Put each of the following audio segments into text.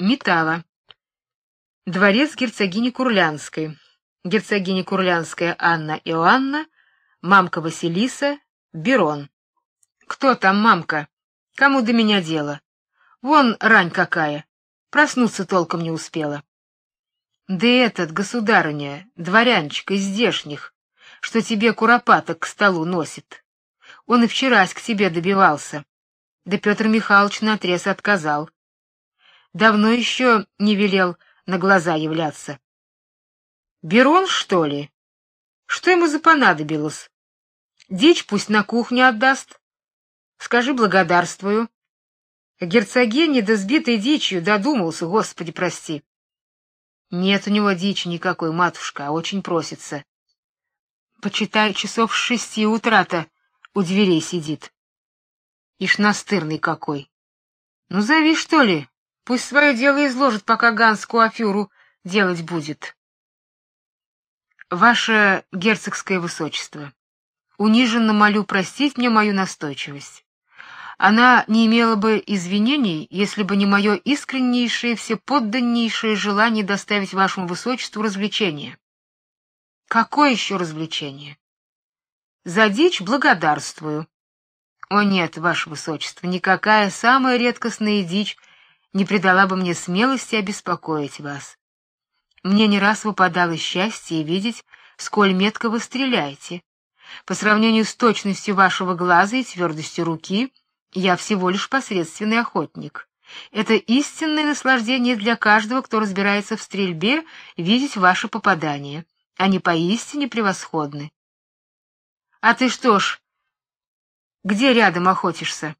Метава. Дворец герцогини Курлянской. Герцогиня Курлянская Анна Иоанна, мамка Василиса, Берон. Кто там мамка? Кому до меня дело? Вон рань какая. Проснуться толком не успела. Да этот, государыня, дворянчик из здешних, что тебе куропаток к столу носит. Он и вчерась к тебе добивался. Да Петр Михайлович наотрез отказал. Давно еще не велел на глаза являться. Берон, что ли? Что ему за понадобилось? Дичь пусть на кухню отдаст. Скажи благодарствую. Герцогиня да сбитой дичью додумался, Господи, прости. Нет у него дичи никакой, матушка, а очень просится. Почитай, часов с шести утра-то у дверей сидит. Ишь настырный какой. Ну зови, что ли, Пусть свое дело изложит, пока ганскую аферу делать будет. Ваше герцогское высочество, униженно молю простить мне мою настойчивость. Она не имела бы извинений, если бы не мое искреннейшее, всеподданнейшее желание доставить вашему высочеству развлечение. Какое еще развлечение? За дичь благодарствую. О нет, ваше высочество, никакая самая редкостная дичь не придала бы мне смелости обеспокоить вас. Мне не раз выпадало счастье видеть, сколь метко вы стреляете. По сравнению с точностью вашего глаза и твердостью руки, я всего лишь посредственный охотник. Это истинное наслаждение для каждого, кто разбирается в стрельбе, видеть ваши попадания. Они поистине превосходны. А ты что ж, где рядом охотишься?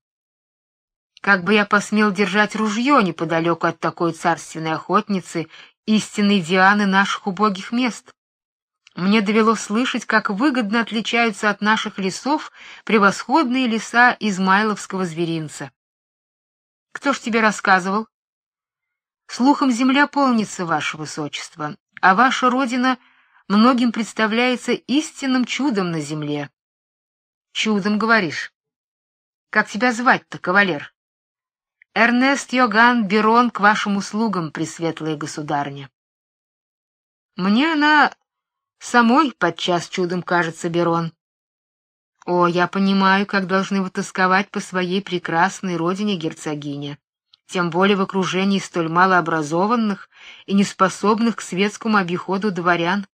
Как бы я посмел держать ружье неподалеку от такой царственной охотницы, истинной Дианы наших убогих мест? Мне довелось слышать, как выгодно отличаются от наших лесов превосходные леса Измайловского зверинца. Кто ж тебе рассказывал? Слухом земля полнится, ваше высочество, а ваша родина многим представляется истинным чудом на земле. Чудом, говоришь? Как тебя звать-то, кавалер? Эрнест Йоган Берон к вашим услугам, пресветлая государня. Мне она самой подчас чудом кажется, Берон. О, я понимаю, как должны вы тосковать по своей прекрасной родине, герцогиня, тем более в окружении столь малообразованных и неспособных к светскому обиходу дворян.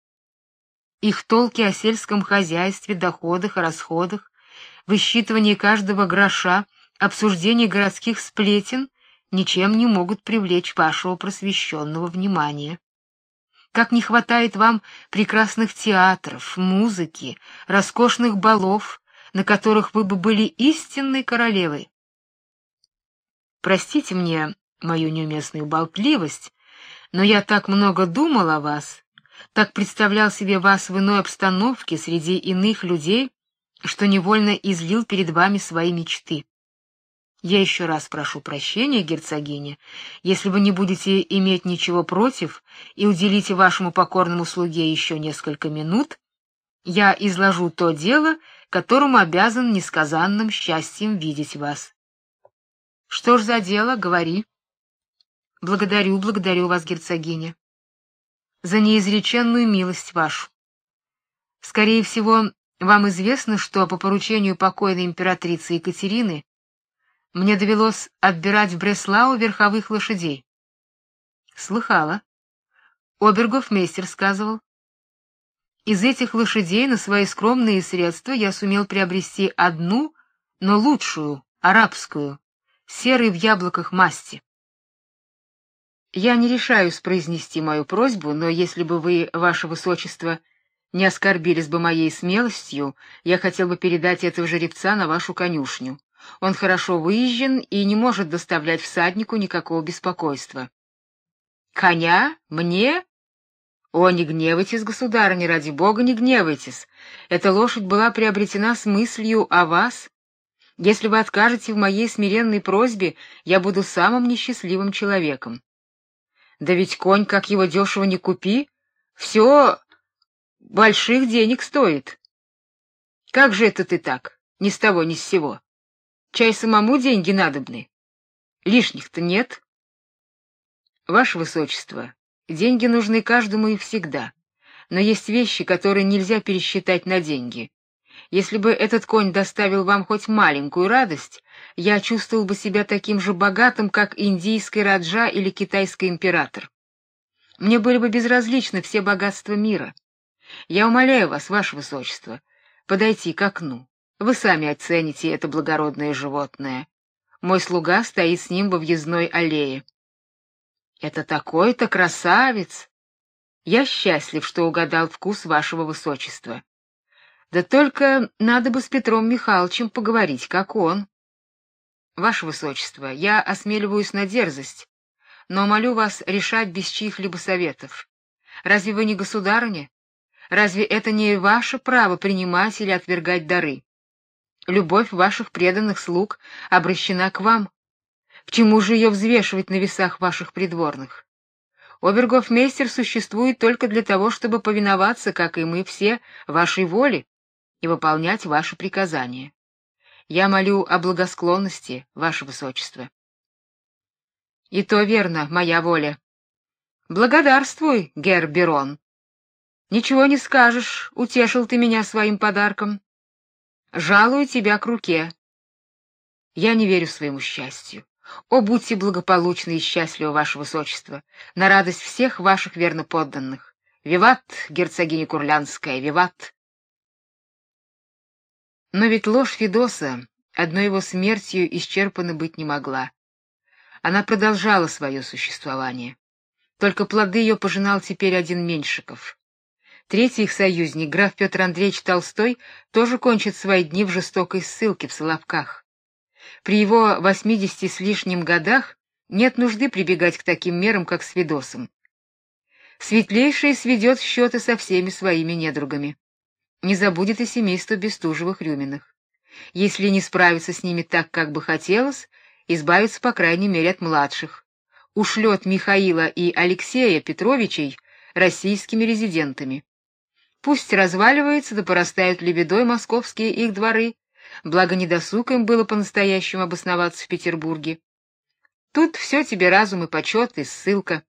Их толки о сельском хозяйстве, доходах и расходах, высчитывании каждого гроша — обсуждение городских сплетен ничем не могут привлечь вашего просвещенного внимания. Как не хватает вам прекрасных театров, музыки, роскошных балов, на которых вы бы были истинной королевой. Простите мне мою неуместную болтливость, но я так много думал о вас, так представлял себе вас в иной обстановке среди иных людей, что невольно излил перед вами свои мечты. Я еще раз прошу прощения, герцогиня, если вы не будете иметь ничего против и уделите вашему покорному слуге еще несколько минут, я изложу то дело, которому обязан несказанным счастьем видеть вас. Что ж за дело, говори. Благодарю, благодарю вас, герцогиня, за неизреченную милость вашу. Скорее всего, вам известно, что по поручению покойной императрицы Екатерины мне довелось отбирать в Бреслау верховых лошадей. Слыхала. Обергов мейстер сказывал. Из этих лошадей на свои скромные средства я сумел приобрести одну, но лучшую, арабскую, серой в яблоках масти. Я не решаюсь произнести мою просьбу, но если бы вы, ваше высочество, не оскорбились бы моей смелостью, я хотел бы передать этого жеребца на вашу конюшню. Он хорошо выезжен и не может доставлять всаднику никакого беспокойства. Коня? Мне? О, не гневайтесь, государыня, ради бога, не гневайтесь. Эта лошадь была приобретена с мыслью о вас. Если вы откажете в моей смиренной просьбе, я буду самым несчастливым человеком. Да ведь конь, как его дешево не купи, все больших денег стоит. Как же это ты так, ни с того ни с сего? Чай самому деньги надобны. Лишних-то нет. Ваше высочество, деньги нужны каждому и всегда. Но есть вещи, которые нельзя пересчитать на деньги. Если бы этот конь доставил вам хоть маленькую радость, я чувствовал бы себя таким же богатым, как индийский раджа или китайский император. Мне были бы безразличны все богатства мира. Я умоляю вас, ваше высочество, подойти к окну. Вы сами оцените это благородное животное. Мой слуга стоит с ним во въездной аллее. Это такой-то красавец. Я счастлив, что угадал вкус вашего высочества. Да только надо бы с Петром Михайловичем поговорить, как он. Ваше высочество, я осмеливаюсь на дерзость, но молю вас решать без чьих-либо советов. Разве вы не государыня? Разве это не ваше право принимать или отвергать дары? Любовь ваших преданных слуг обращена к вам. К чему же ее взвешивать на весах ваших придворных? Обергофмейстер существует только для того, чтобы повиноваться, как и мы все, вашей воле и выполнять ваши приказания. Я молю о благосклонности, ваше высочество. И то верно, моя воля. Благодарствуй, гер Берон. Ничего не скажешь, утешил ты меня своим подарком. Жалую тебя к руке. Я не верю своему счастью. О, будьте благополучны и счастливы, ваше высочество, на радость всех ваших верноподданных. Виват, герцогиня Курлянская, виват! Но ведь ложь Федоса одной его смертью исчерпана быть не могла. Она продолжала свое существование. Только плоды ее пожинал теперь один Меньшиков. Третий их союзник, граф Петр Андреевич Толстой, тоже кончит свои дни в жестокой ссылке в Соловках. При его восьмидесяти с лишним годах нет нужды прибегать к таким мерам, как с Федосом. Светлейший сведет счеты со всеми своими недругами не забудет и семейство Бестужевых-Рюминых. Если не справится с ними так, как бы хотелось, избавится, по крайней мере, от младших. Ушлет Михаила и Алексея Петровичей российскими резидентами. Пусть разваливается да порастают лебедой московские их дворы, благо недосуг им было по-настоящему обосноваться в Петербурге. Тут все тебе разум и почет, и ссылка.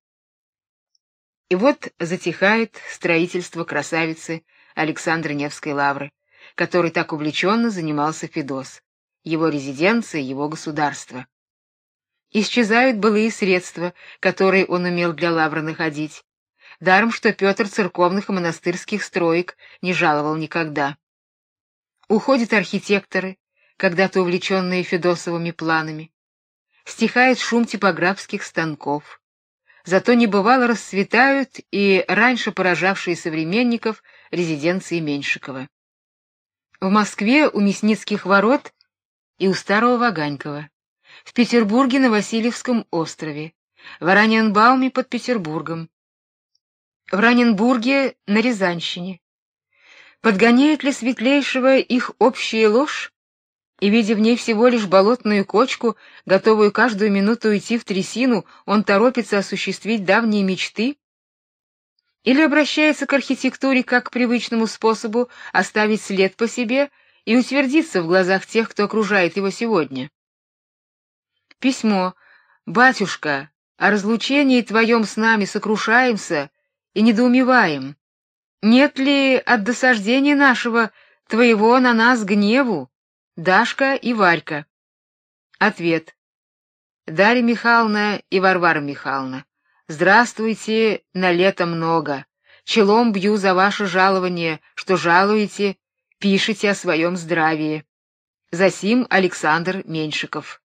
И вот затихает строительство красавицы Александра Невской лавры, которой так увлеченно занимался Федос, его резиденция, его государство. Исчезают былые средства, которые он умел для лавры находить. Даром, что Петр церковных и монастырских строек не жаловал никогда. Уходят архитекторы, когда-то увлеченные Федосовыми планами. Стихает шум типографских станков. Зато небывало расцветают и раньше поражавшие современников резиденции Меньшикова. В Москве у Мясницких ворот и у Старого Ваганькова, в Петербурге на Васильевском острове, в Ораниенбауме под Петербургом, в Раненбурге на Рязанщине. Подгоняет ли светлейшего их общая ложь? И видя в ней всего лишь болотную кочку, готовую каждую минуту уйти в трясину, он торопится осуществить давние мечты? или обращается к архитектуре как к привычному способу оставить след по себе и утвердиться в глазах тех, кто окружает его сегодня. Письмо. Батюшка, о разлучении твоем с нами сокрушаемся и недоумеваем. Нет ли от досаждения нашего твоего на нас гневу? Дашка и Варька. Ответ. Дарья Михайловна и Варвара Михайловна. Здравствуйте, на лето много. Челом бью за ваше жалование, что жалуете, пишите о своем здравии. Засим Александр Меньшиков.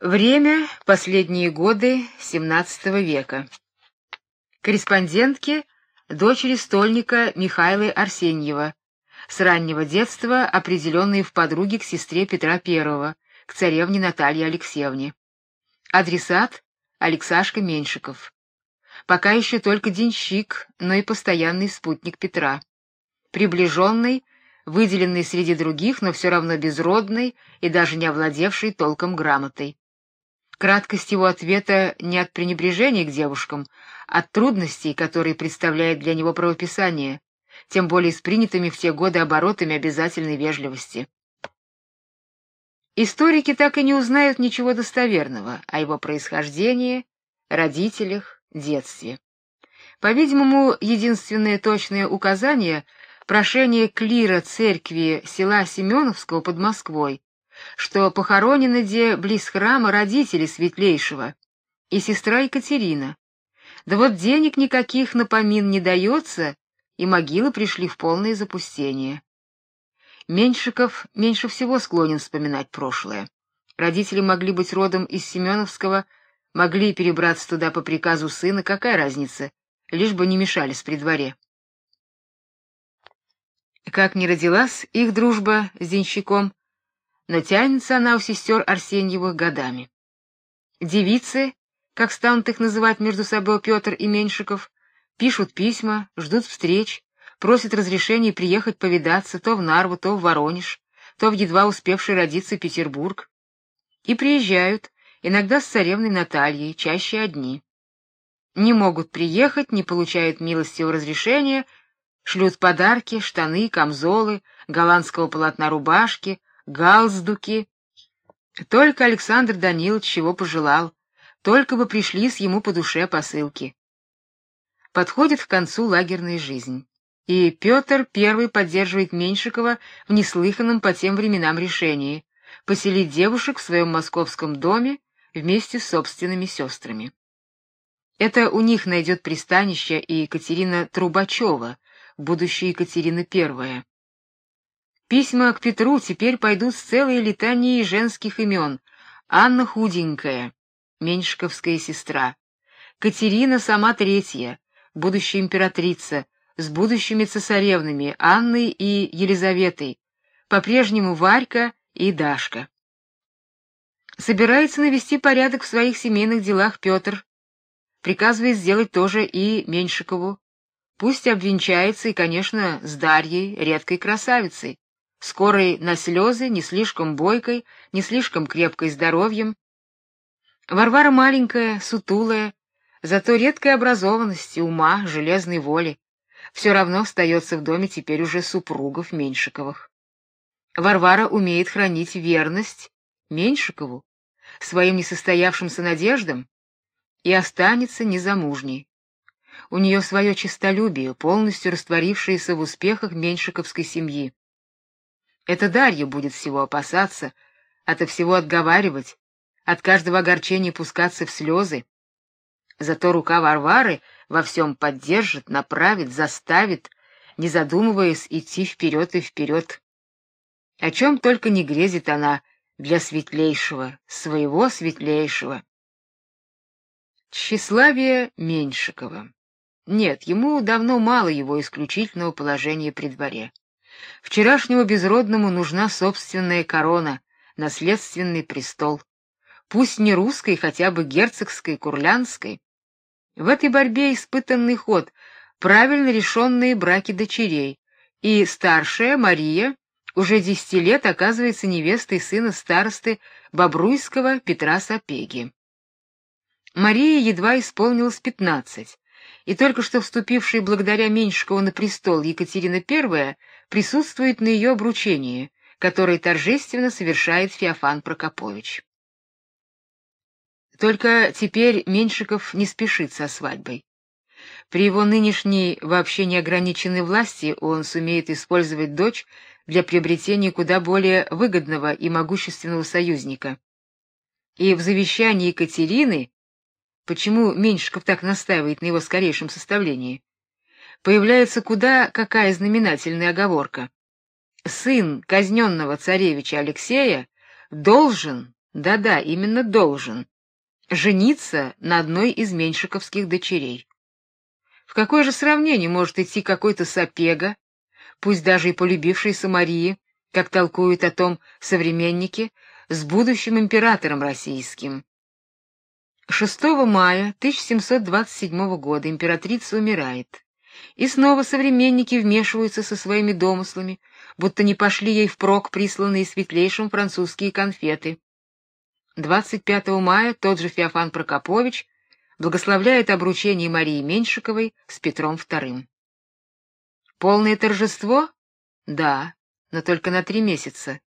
Время последние годы XVII века. Корреспондентки дочери стольника Михаила Арсеньева, с раннего детства определенные в подруги к сестре Петра I, к царевне Наталье Алексеевне. Адресат Алексашка Меньшиков. Пока еще только денщик, но и постоянный спутник Петра. Приближенный, выделенный среди других, но все равно безродный и даже не овладевший толком грамотой. Краткость его ответа не от пренебрежения к девушкам, а от трудностей, которые представляет для него правописание, тем более с принятыми в те годы оборотами обязательной вежливости. Историки так и не узнают ничего достоверного о его происхождении, родителях, детстве. По-видимому, единственное точное указание прошение клира церкви села Семеновского под Москвой, что похоронены где близ храма родители светлейшего и сестра Екатерина. Да вот денег никаких на помин не дается, и могилы пришли в полное запустение. Меньшиков меньше всего склонен вспоминать прошлое. Родители могли быть родом из Семеновского, могли перебраться туда по приказу сына, какая разница, лишь бы не мешались при дворе. Как ни родилась их дружба с денщиком, но тянется она у сестер Арсеньевых годами. Девицы, как станут их называть между собой Петр и Меньшиков, пишут письма, ждут встреч, просит разрешения приехать повидаться то в Нарву, то в Воронеж, то в едва успевший родиться Петербург. И приезжают, иногда с царевной Натальей, чаще одни. Не могут приехать, не получают милостивого разрешения, шлют подарки, штаны, камзолы, голландского полотна рубашки, галстуки. Только Александр Данилович чего пожелал, только бы пришли с ему по душе посылки. Подходит к концу лагерная жизнь и Петр первый поддерживает Меньшикова в неслыханном по тем временам решении поселить девушек в своем московском доме вместе с собственными сестрами. Это у них найдет пристанище и Екатерина Трубачева, будущая Екатерина I. Письма к Петру теперь пойдут с целой летанией женских имен. Анна худенькая, Меньшиковская сестра, Катерина сама третья, будущая императрица, с будущими цесаревнами Анной и Елизаветой, по-прежнему Варька и Дашка. Собирается навести порядок в своих семейных делах Петр, приказывает сделать тоже и Меньшикову. Пусть обвенчается и, конечно, с Дарьей, редкой красавицей, скорой на слезы, не слишком бойкой, не слишком крепкой здоровьем. Варвара маленькая, сутулая, зато редкой образованности, ума, железной воли все равно остается в доме теперь уже супругов Меньшиковых. Варвара умеет хранить верность Меньшикову, своим несостоявшимся надеждам, и останется незамужней. У нее свое честолюбие, полностью растворившееся в успехах меньшиковской семьи. Это Дарья будет всего опасаться, ото всего отговаривать, от каждого огорчения пускаться в слезы. Зато рука Варвары — во всем поддержит, направит, заставит, не задумываясь, идти вперед и вперед. О чем только не грезит она для светлейшего, своего светлейшего. Тщеславие Меньшикова. Нет, ему давно мало его исключительного положения при дворе. Вчерашнему безродному нужна собственная корона, наследственный престол. Пусть не русской, хотя бы герцогской, курлянской. В этой борьбе испытанный ход правильно решенные браки дочерей, и старшая Мария уже десяти лет оказывается невестой сына старосты Бобруйского Петра Сапеги. Марии едва исполнилось пятнадцать, и только что вступившая благодаря Меньшикову на престол Екатерина I присутствует на ее обручении, которое торжественно совершает Феофан Прокопович. Только теперь Меньшиков не спешит со свадьбой. При его нынешней вообще неограниченной власти он сумеет использовать дочь для приобретения куда более выгодного и могущественного союзника. И в завещании Екатерины, почему Меньшиков так настаивает на его скорейшем составлении, появляется куда какая знаменательная оговорка. Сын казненного царевича Алексея должен, да-да, именно должен, жениться на одной из меньшиковских дочерей. В какое же сравнение может идти какой-то сапега, пусть даже и полюбившийся Марии, как толкуют о том современники, с будущим императором российским? 6 мая 1727 года императрица умирает. И снова современники вмешиваются со своими домыслами, будто не пошли ей впрок присланные светлейшим французские конфеты. 25 мая тот же Феофан Прокопович благословляет обручение Марии Меньшиковой с Петром II. Полное торжество? Да, но только на три месяца.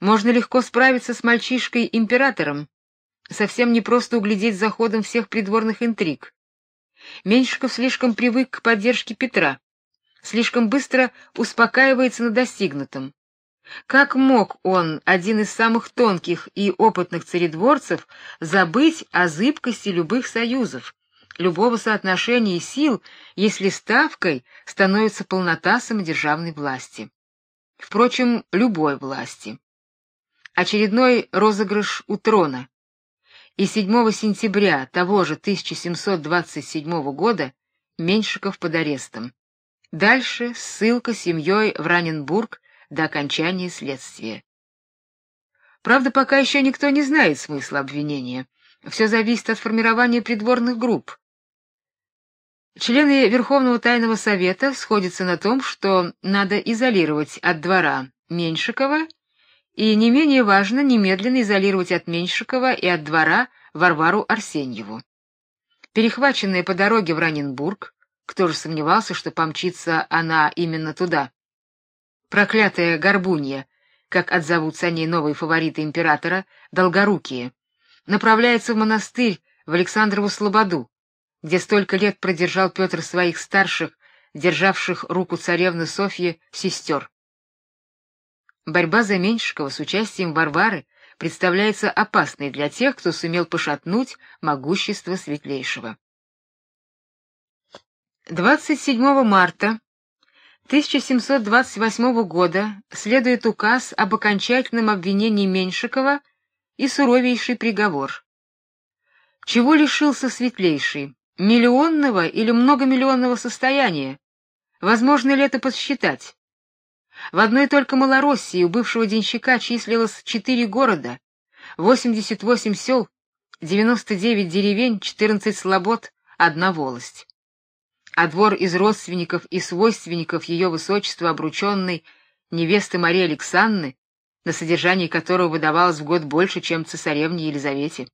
Можно легко справиться с мальчишкой-императором. Совсем не просто углядеть за ходом всех придворных интриг. Меньшиков слишком привык к поддержке Петра, слишком быстро успокаивается на достигнутом. Как мог он, один из самых тонких и опытных царедворцев, забыть о зыбкости любых союзов, любого соотношения сил, если ставкой становится полнота самодержавной власти? Впрочем, любой власти. Очередной розыгрыш у трона. И 7 сентября того же 1727 года Меньшиков под арестом. Дальше ссылка семьей в Раненбург до окончания следствия. Правда, пока еще никто не знает смысла обвинения. Все зависит от формирования придворных групп. Члены Верховного тайного совета сходятся на том, что надо изолировать от двора Меньшикова и не менее важно немедленно изолировать от Меньшикова и от двора Варвару Арсеньеву. Перехваченная по дороге в Раненбург, кто же сомневался, что помчится она именно туда? проклятая горбунья, как отзовутся о ней новые фавориты императора, долгорукие, направляется в монастырь в Александрову Слободу, где столько лет продержал Петр своих старших, державших руку царевны Софьи, сестер. Борьба за Меньшикова с участием Варвары представляется опасной для тех, кто сумел пошатнуть могущество Светлейшего. 27 марта 1728 года следует указ об окончательном обвинении Меньшикова и суровейший приговор. Чего лишился Светлейший? Миллионного или многомиллионного состояния? Возможно ли это подсчитать? В одной только Малороссии у бывшего денщика числилось четыре города, 88 сел, 99 деревень, 14 слобод, одна волость а двор из родственников и свойственников ее высочества обрученной невесты Марии Александры, на содержание которого выдавалось в год больше, чем цесаревне Елизавете.